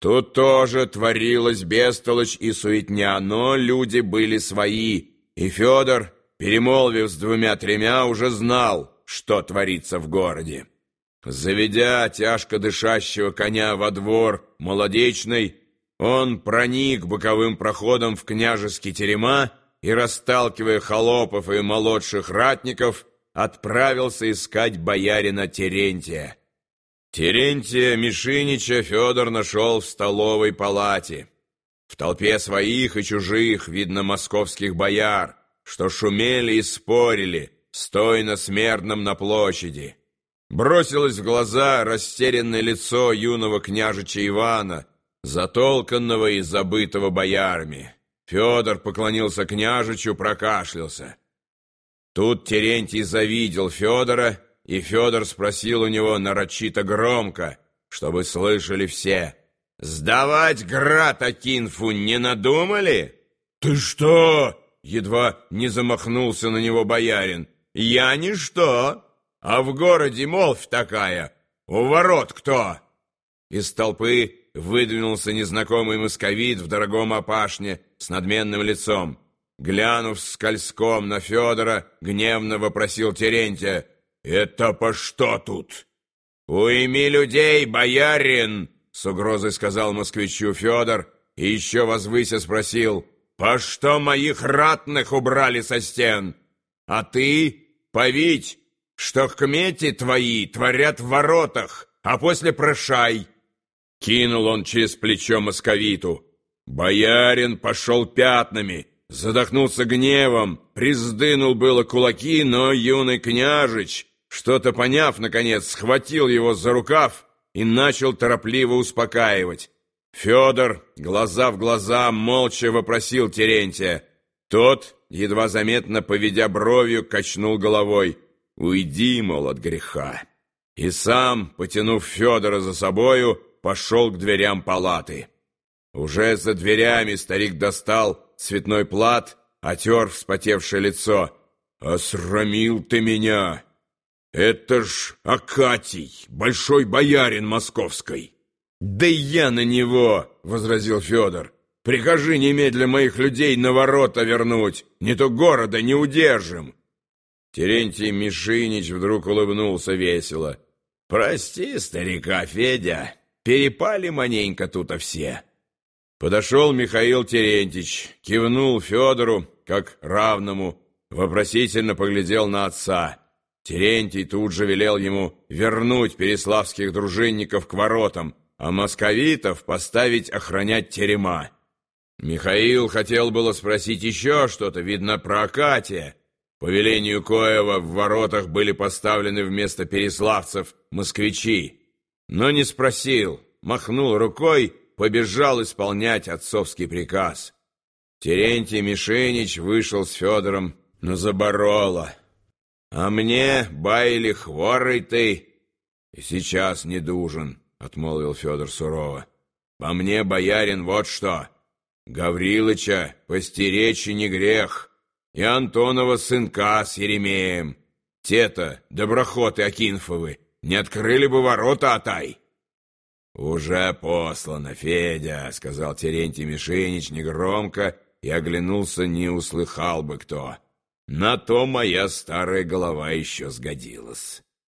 Тут тоже творилась бестолочь и суетня, но люди были свои, и Федор, перемолвив с двумя-тремя, уже знал, что творится в городе. Заведя тяжко дышащего коня во двор молодечный, он проник боковым проходом в княжеский терема и, расталкивая холопов и молодших ратников, отправился искать боярина Терентия. Терентия Мишинича Федор нашел в столовой палате. В толпе своих и чужих, видно, московских бояр, что шумели и спорили, стоя на смертном на площади. Бросилось в глаза растерянное лицо юного княжича Ивана, затолканного и забытого боярами. Федор поклонился княжичу, прокашлялся. Тут Терентий завидел Федора, и Федор спросил у него нарочито громко, чтобы слышали все. «Сдавать град Акинфу не надумали?» «Ты что?» — едва не замахнулся на него боярин. «Я ничто, а в городе молвь такая. У ворот кто?» Из толпы выдвинулся незнакомый московит в дорогом опашне с надменным лицом. Глянув скользком на Федора, гневно вопросил Терентия. «Это по что тут?» «Уйми людей, боярин!» — с угрозой сказал москвичу Федор и еще возвыся спросил. «По что моих ратных убрали со стен? А ты, повить, что кмети твои творят в воротах, а после прошай!» Кинул он через плечо московиту. Боярин пошел пятнами, задохнулся гневом, приздынул было кулаки, но юный княжич, что-то поняв, наконец, схватил его за рукав и начал торопливо успокаивать. Федор, глаза в глаза, молча вопросил Терентия. Тот, едва заметно поведя бровью, качнул головой. «Уйди, мол, от греха». И сам, потянув Федора за собою, пошел к дверям палаты. Уже за дверями старик достал цветной плат, отер вспотевшее лицо. «Осрамил ты меня! Это ж Акатий, большой боярин московской!» «Да я на него!» — возразил Федор. «Прикажи немедля моих людей на ворота вернуть, не то города не удержим!» Терентий Мишинич вдруг улыбнулся весело. «Прости старика, Федя, перепали маненько тут все». Подошел Михаил Терентьевич, кивнул Федору, как равному, вопросительно поглядел на отца. Терентий тут же велел ему вернуть переславских дружинников к воротам, а московитов поставить охранять терема. Михаил хотел было спросить еще что-то, видно, про Акатия. По велению Коева в воротах были поставлены вместо переславцев москвичи. Но не спросил, махнул рукой побежал исполнять отцовский приказ. Терентий Мишенич вышел с Федором на забороло. «А мне, байли, хворый ты, и сейчас не дужен», — отмолвил Федор сурово. «По мне, боярин, вот что. Гаврилыча постеречь не грех, и Антонова сынка с Еремеем. Те-то, доброхоты Акинфовы, не открыли бы ворота Атай». «Уже послано, Федя», — сказал Терентий Мишенич негромко и оглянулся, не услыхал бы кто. «На то моя старая голова еще сгодилась».